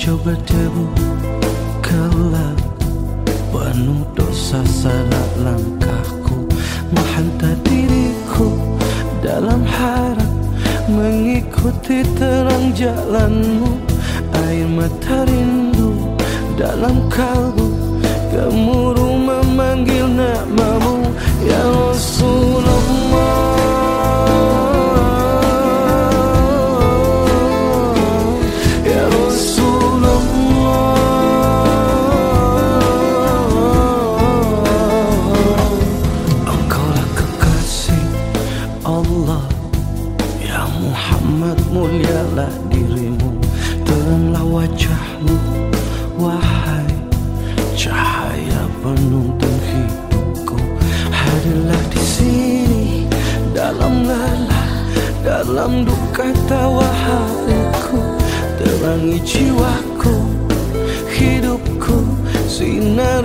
coba tebu kelak Penuh dosa salah langkahku. Menghantar diriku dalam harap Mengikuti terang jalanmu. Air mata rindu dalam kalbu Gemuruh Muhammad mulialah dirimu. Teranglah wajahmu Wahai cahaya penuntun hidupku. Hadirlah di sini Dalam lelah Dalam duka tawa hariku Terangi jiwaku Hidupku cahayamu